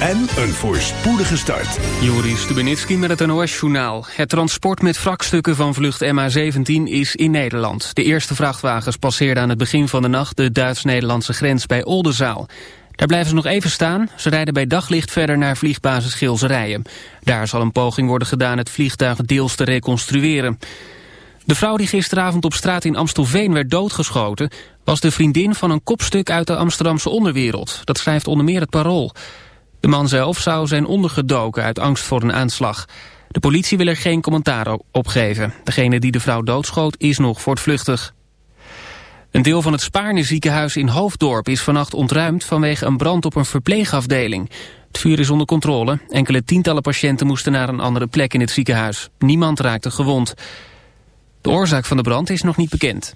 en een voorspoedige start. Joris Stubenitski met het NOS-journaal. Het transport met wrakstukken van vlucht MH17 is in Nederland. De eerste vrachtwagens passeerden aan het begin van de nacht... de Duits-Nederlandse grens bij Oldenzaal. Daar blijven ze nog even staan. Ze rijden bij daglicht verder naar vliegbasis Gilserijen. Daar zal een poging worden gedaan het vliegtuig deels te reconstrueren. De vrouw die gisteravond op straat in Amstelveen werd doodgeschoten... was de vriendin van een kopstuk uit de Amsterdamse onderwereld. Dat schrijft onder meer het Parool. De man zelf zou zijn ondergedoken uit angst voor een aanslag. De politie wil er geen commentaar op geven. Degene die de vrouw doodschoot is nog voortvluchtig. Een deel van het Spaarne ziekenhuis in Hoofddorp is vannacht ontruimd vanwege een brand op een verpleegafdeling. Het vuur is onder controle. Enkele tientallen patiënten moesten naar een andere plek in het ziekenhuis. Niemand raakte gewond. De oorzaak van de brand is nog niet bekend.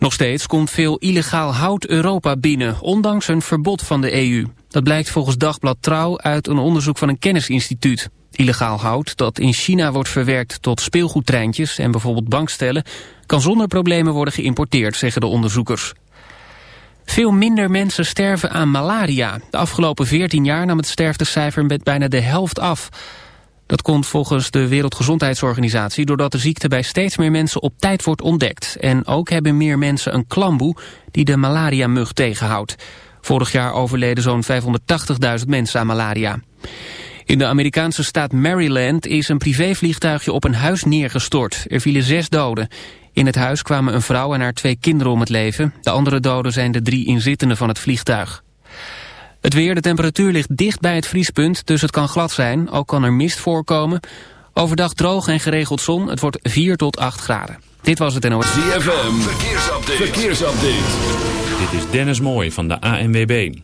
Nog steeds komt veel illegaal hout Europa binnen, ondanks een verbod van de EU. Dat blijkt volgens Dagblad Trouw uit een onderzoek van een kennisinstituut. Illegaal hout dat in China wordt verwerkt tot speelgoedtreintjes en bijvoorbeeld bankstellen... kan zonder problemen worden geïmporteerd, zeggen de onderzoekers. Veel minder mensen sterven aan malaria. De afgelopen 14 jaar nam het sterftecijfer met bijna de helft af... Dat komt volgens de Wereldgezondheidsorganisatie doordat de ziekte bij steeds meer mensen op tijd wordt ontdekt. En ook hebben meer mensen een klamboe die de malaria-mug tegenhoudt. Vorig jaar overleden zo'n 580.000 mensen aan malaria. In de Amerikaanse staat Maryland is een privévliegtuigje op een huis neergestort. Er vielen zes doden. In het huis kwamen een vrouw en haar twee kinderen om het leven. De andere doden zijn de drie inzittenden van het vliegtuig. Het weer, de temperatuur ligt dicht bij het vriespunt, dus het kan glad zijn. Ook kan er mist voorkomen. Overdag droog en geregeld zon. Het wordt 4 tot 8 graden. Dit was het NOS. ZFM, verkeersupdate. verkeersupdate. Dit is Dennis Mooij van de ANWB.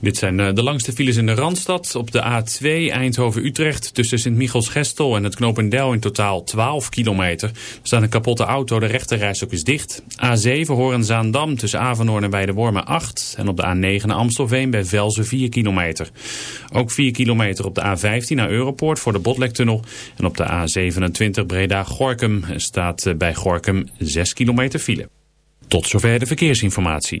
Dit zijn eh, de langste files in de Randstad. Op de A2 Eindhoven-Utrecht tussen Sint-Michels-Gestel en het Knopendel in totaal 12 kilometer. Er staat een kapotte auto, de rechterrijstok is dicht. A7 Horen-Zaandam tussen Avenhoorn en Weidewormen 8. En op de A9 naar Amstelveen bij Velzen 4 kilometer. Ook 4 kilometer op de A15 naar Europoort voor de Botlektunnel. En op de A27 Breda-Gorkum staat eh, bij Gorkum 6 kilometer file. Tot zover de verkeersinformatie.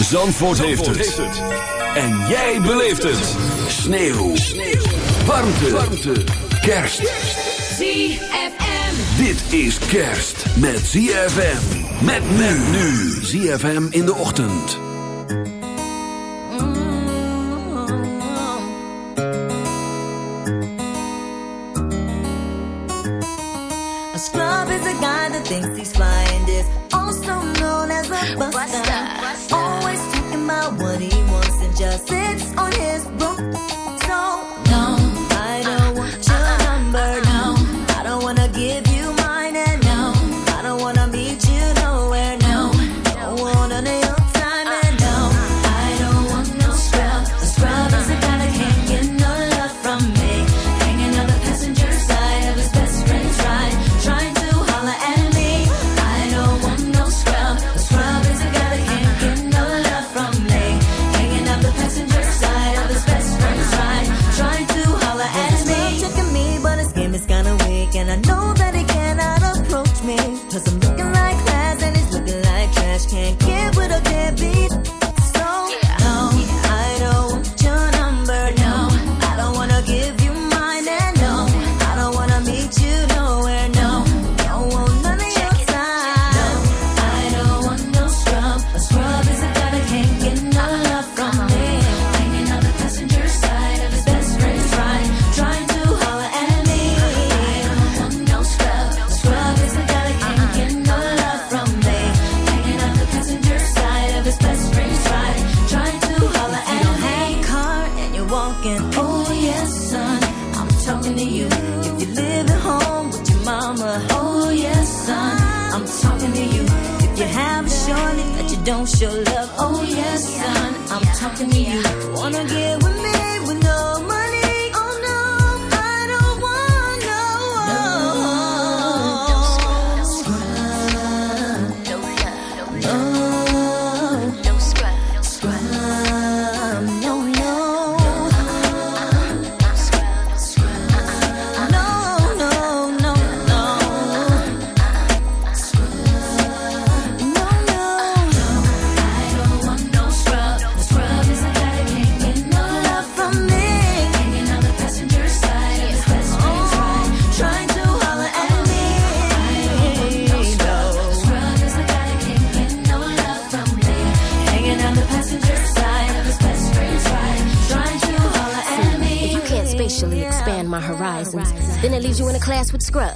Zandvoort, heeft, het. En jij beleeft het. Sneeuw. Warmte. Warmte. Kerst. ZFM. Dit is kerst met ZFM. Met men nu. ZFM in de ochtend. A scrub is a guy that thinks he's flying this, also known as a buster. About what he wants and just sits on his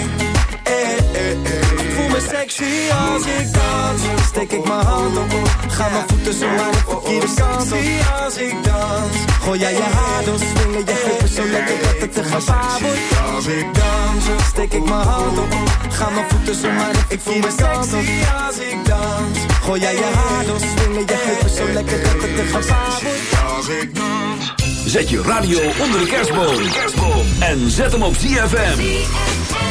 sexy als ik dans. Steek ik mijn hand op, ga mijn voeten zo aan de verkeerde kant op. als ik dans. Gooi jij je haar door, swingen je heupen zo lekker dat het te gevaar wordt. Als ik dans, steek ik mijn hand op, ga mijn voeten zo aan de verkeerde kant op. als ik dans. Gooi jij je haar door, swingen je heupen zo lekker dat het te gevaar wordt. Als ik dans. Zet je radio onder de kerstboom. En zet hem op ZFM.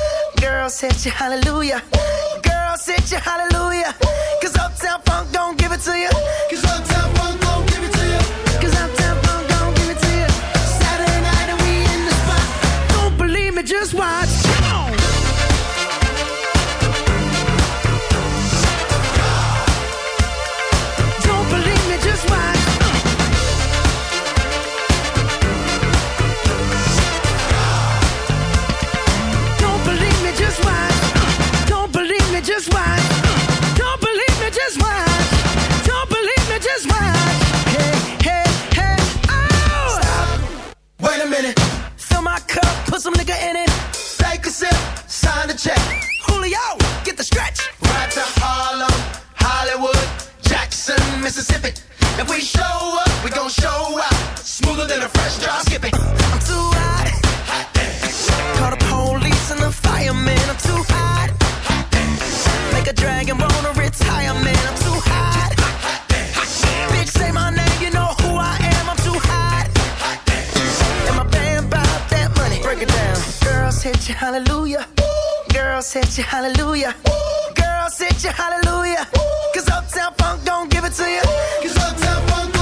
sent you hallelujah. Girl sent you hallelujah. Cause Uptown Funk don't give it to you. Cause Uptown Funk don't give it to you. Cause Uptown some nigga in it. Take a sip, sign the check. Julio, get the stretch. Ride to Harlem, Hollywood, Jackson, Mississippi. If we show up, we gon' show out. Smoother than a fresh drop. Skip it. I'm too hot. hot Call the police and the firemen. I'm too hot. hot Make a dragon wanna retire, man. hit you hallelujah. girl. Girls hit you hallelujah. girl. Girls hit you hallelujah. Cause Uptown Funk don't give it to you. Cause Uptown Funk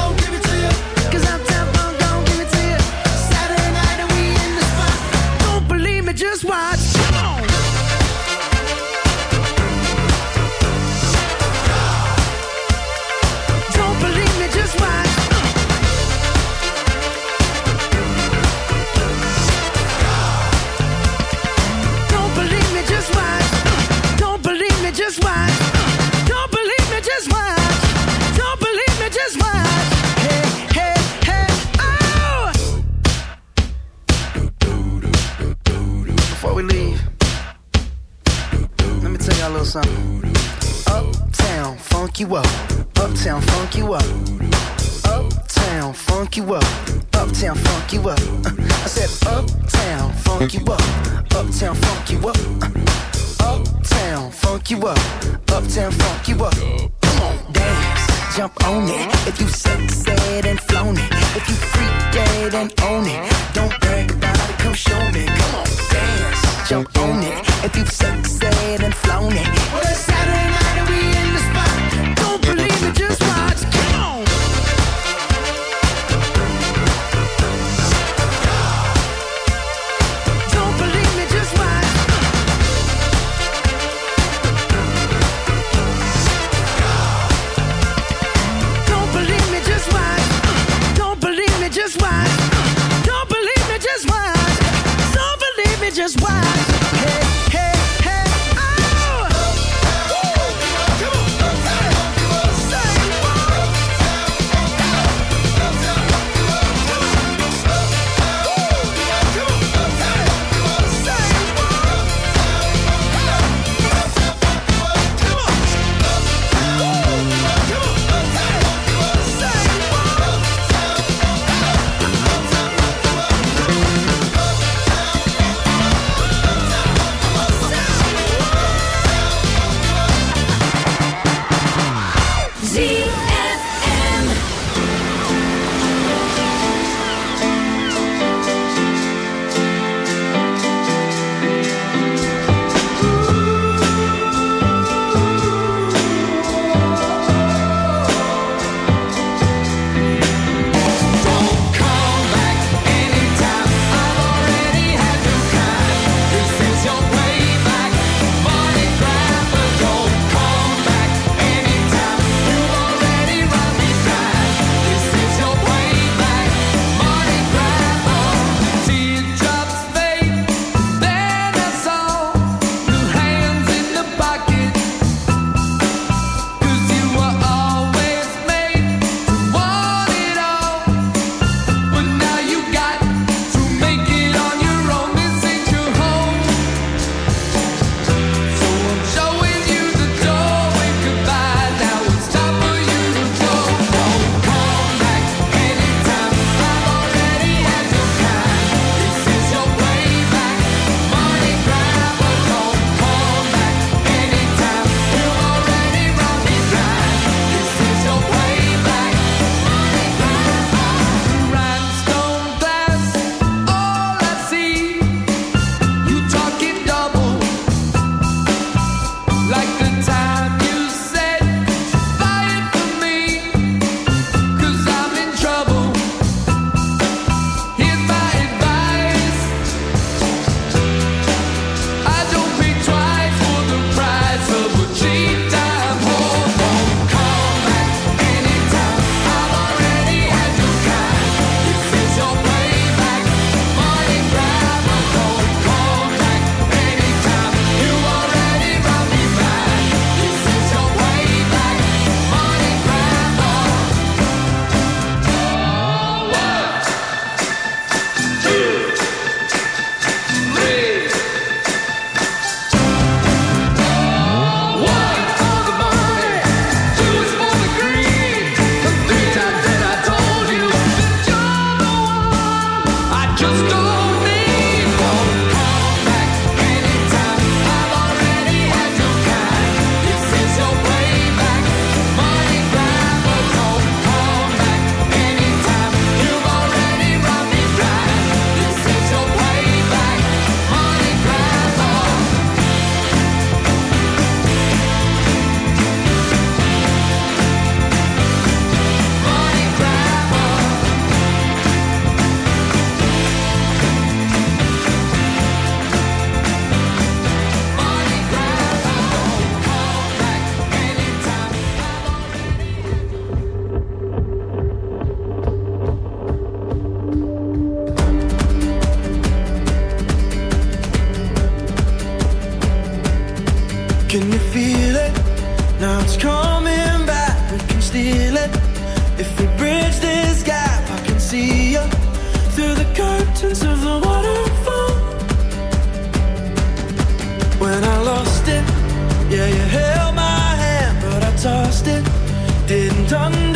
done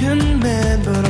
broken man, but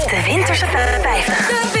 de Winterse 50.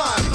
climb.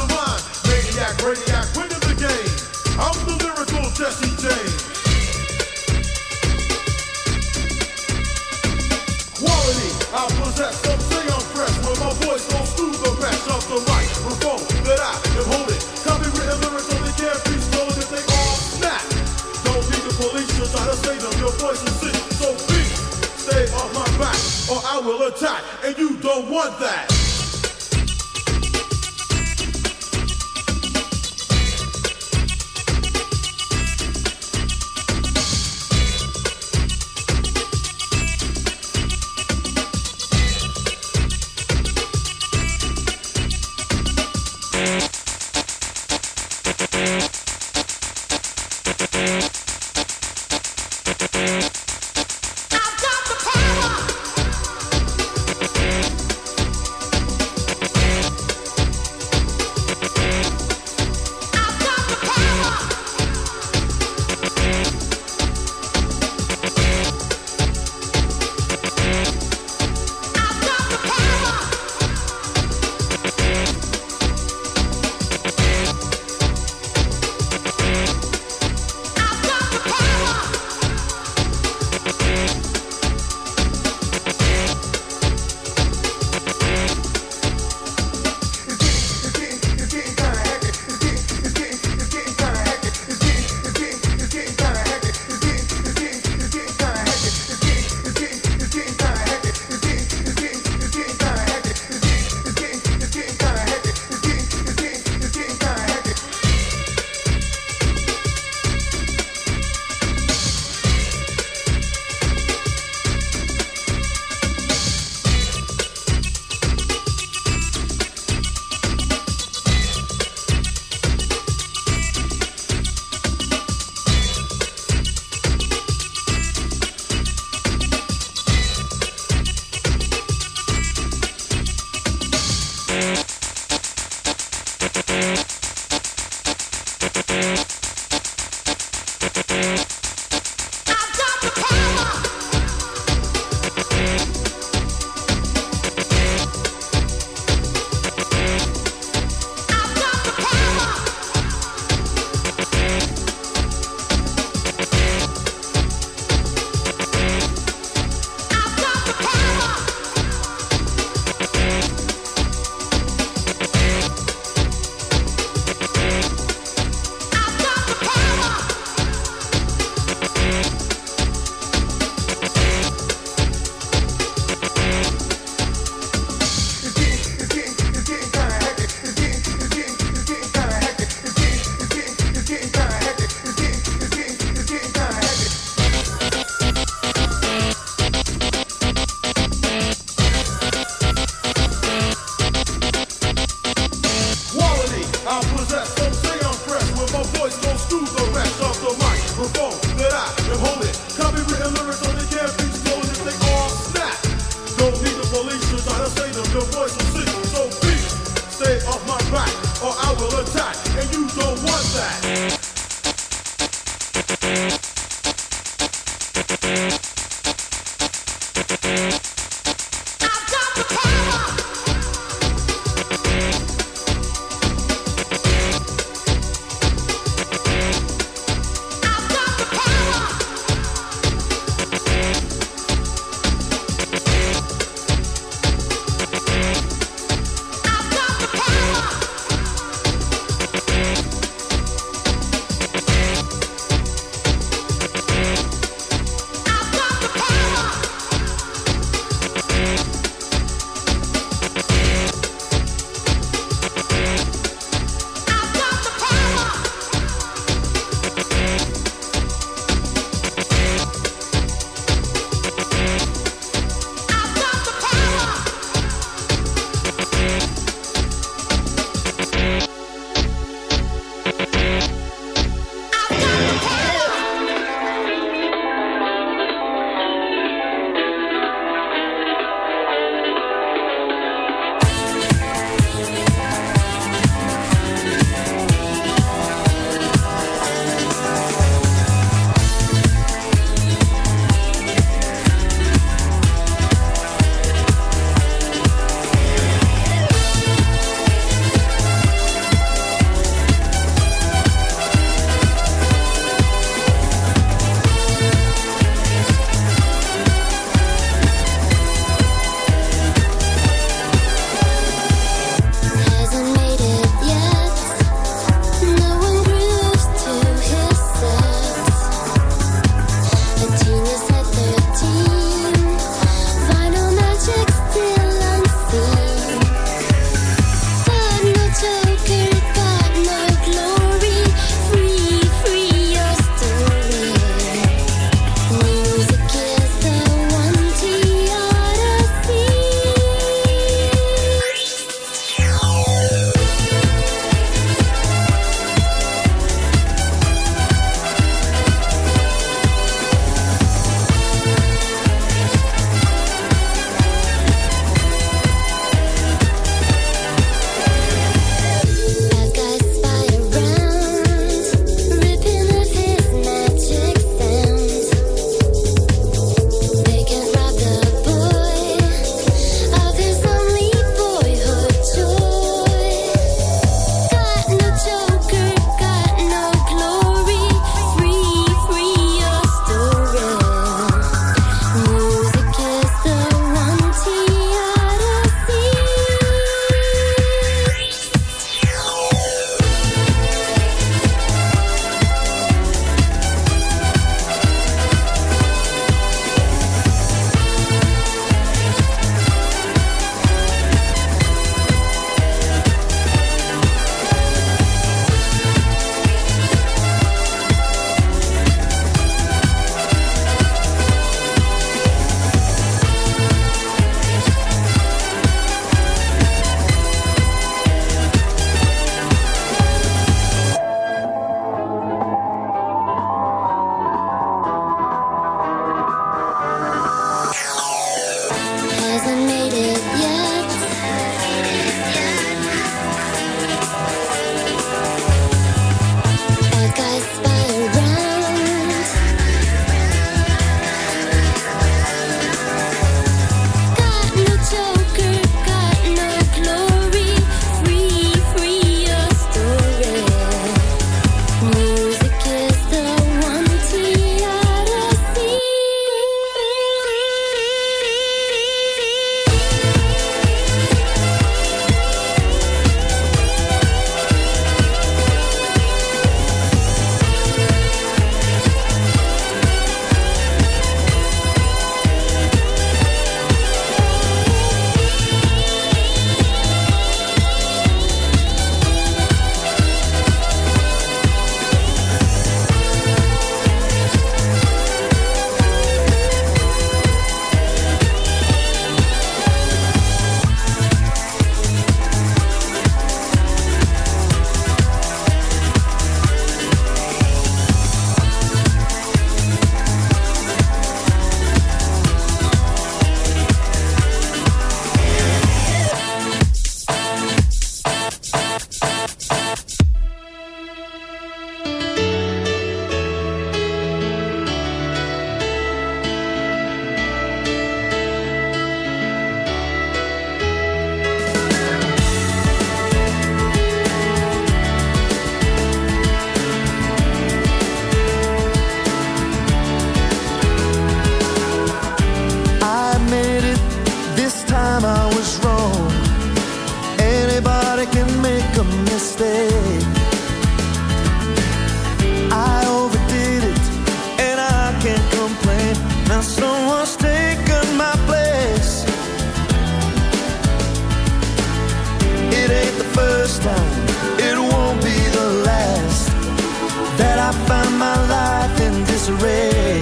I find my life in disarray.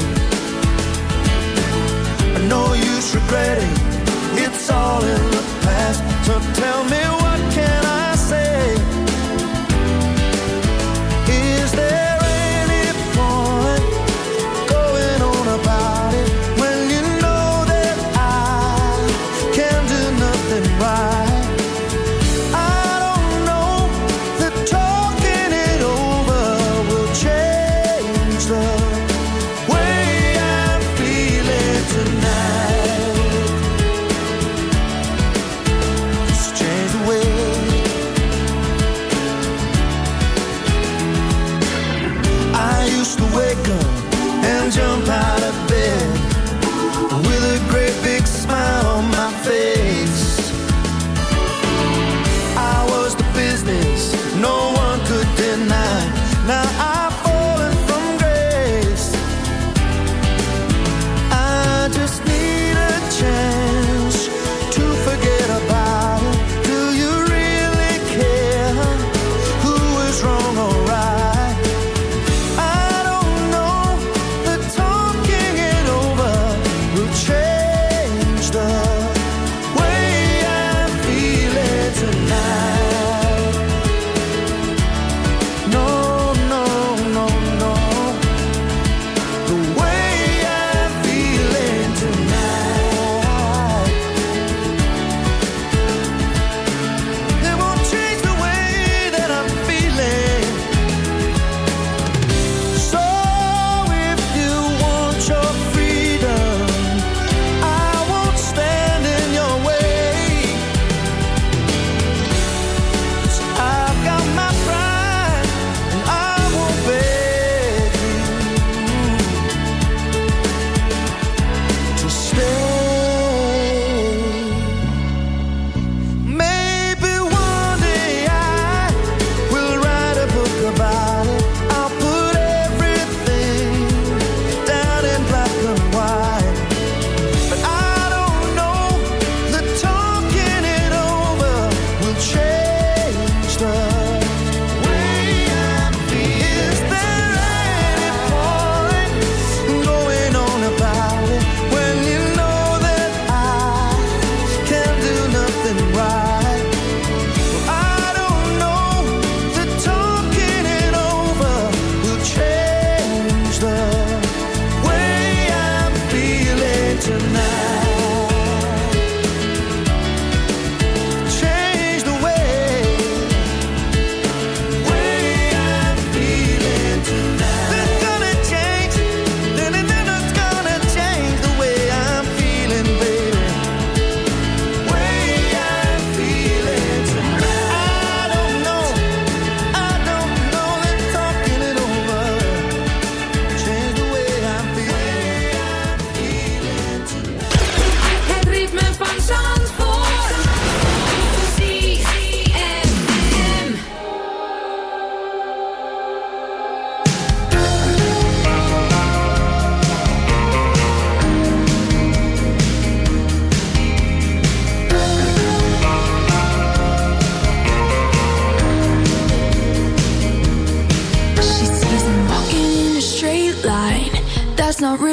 No use regretting, it's all in the past. So tell me not real.